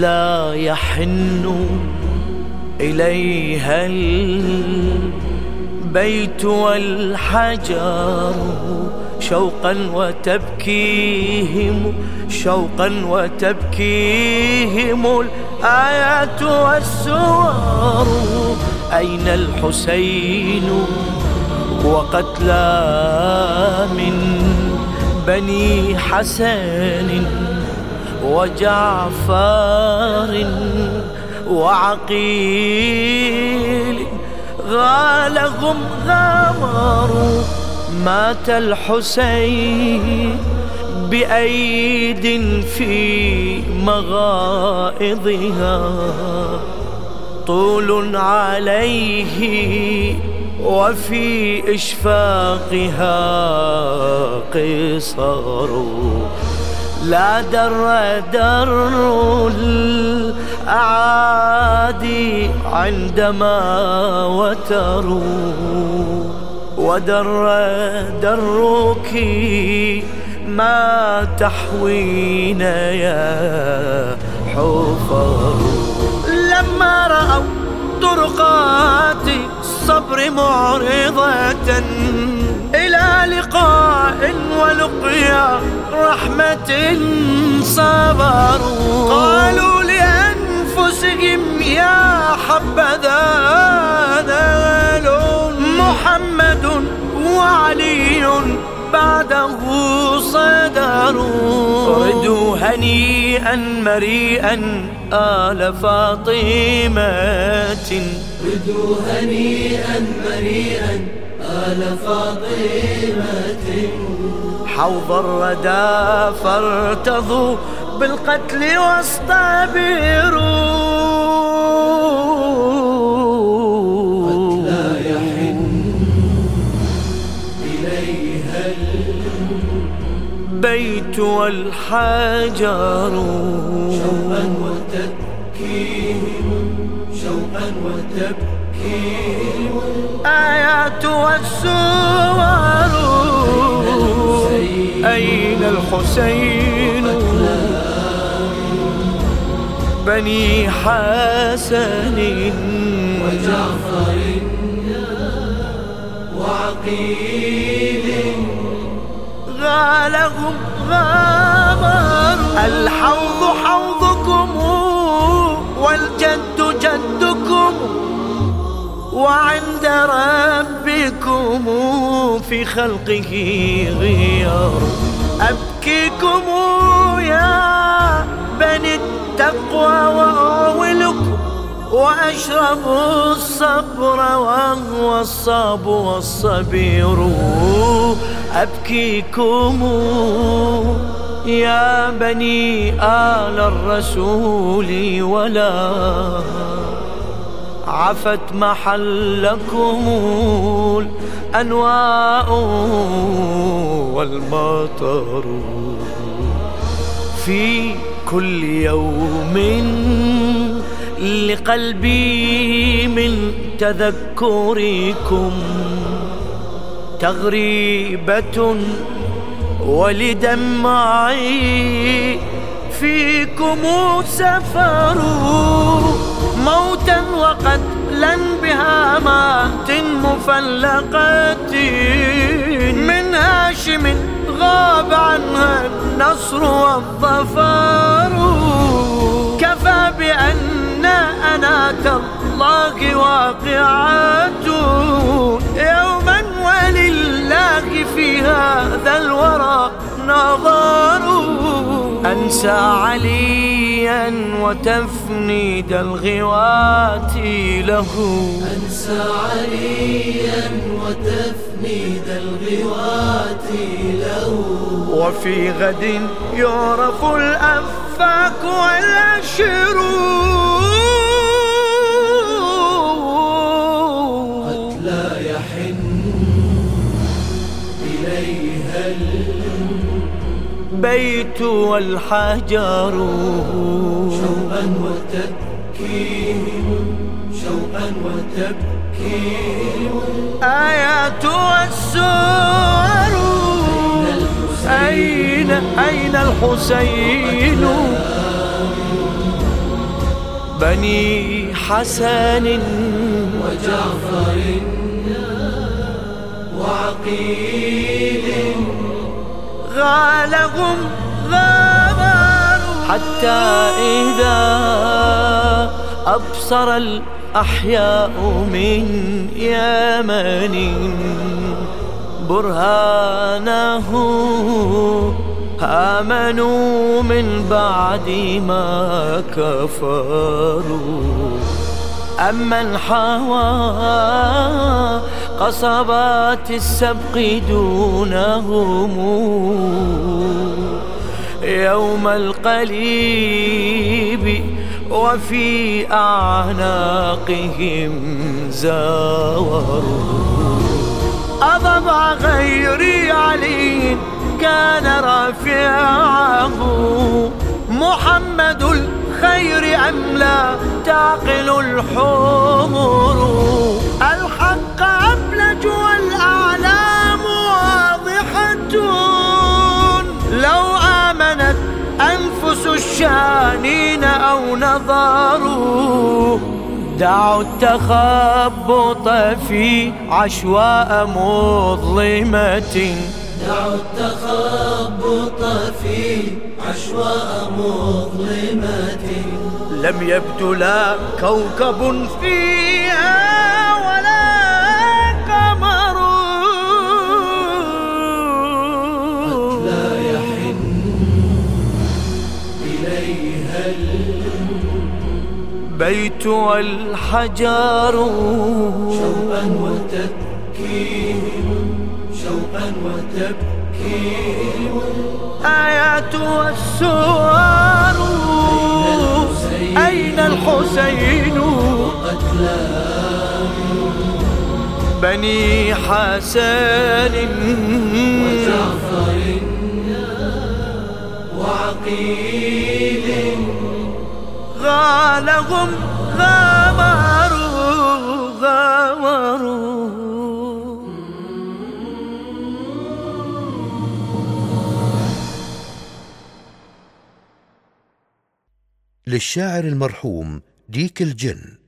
لا يحن إليها البيت والحجر شوقا وتبكيهم شوقا وتبكيهم الآيات والسور. أين الحسين وقتلى من بني حسن؟ وجعفر وعقيل غالهم غامروا مات الحسين بأيد في مغائضها طول عليه وفي إشفاقها قصر لا در در الأعادي عندما وتروا ودر درك ما تحوينا يا حفر لما رأوا طرقات الصبر معرضة إلى لقاء ولقيا رحمة صبروا. قالوا لأنفسهم يا حبذا نال محمد وعلي بعده صدروا ردوا هنيئا مريئا آل فاطمة. ردوا هنيئا مريئا آل فاطمة. حوض الردى فارتضوا بالقتل واصطبروا لا يحن إليها البيت والحجر. شوقا وتبكيهم شوقا وتبكيهم آيات والسور أين الحسين؟ بني حسن. وجعفر وعقيل غالهم غامر. الحوض حوضكم. والجد جدكم وعند ربكم في خلقه غيار. أبكيكم يا بني التقوى وأعولكم وأشرب الصبر وهو الصاب والصبير. أبكيكم يا بني آل الرسول ولا عفت محلكم الأنواء والمطر. في كل يوم لقلبي من تذكركم تغريبة ولدمعي فيكم سفر موتا وقتلا بهامات مفلقة من هاشم غاب عنها النصر والظفر كفى بأن أنات الله واقعة يوما ولله في هذا الورى نظر. أنسى عليا وتفنيد الغوات له. أنسى عليا وتفنيد الغوات له. وفي غد يعرف الأفاك والأشرور بيت والحجر. شوقا وتبكيهم شوقا وتبكيهم آيات والسور أين أين الحسين؟ بني حسن. وجعفر وعقيل. غالهم غابروا حتى إذا أبصر الأحياء من يمن برهانه آمنوا من بعد ما كفروا. أمن حوى قصبات السبق دونهم يوم القليب وفي أعناقهم زاوروا. أضبع غير علي كان رافعه. محمد الخير أم لا تعقل الحمر؟ الحق أبلج الشانين أو نظروا دعوا التخبط في عشواء مظلمة. دعوا التخبط في عشواء مظلمة. لم يبدو لا كوكب فيها البيت والحجر. شوقا وتبكيهم شوقا وتبكيهم آيات والسور أين الحسين؟ بني حسن. وجعفر وعقيل. غالهم غامروا غامروا للشاعر المرحوم ديك الجن.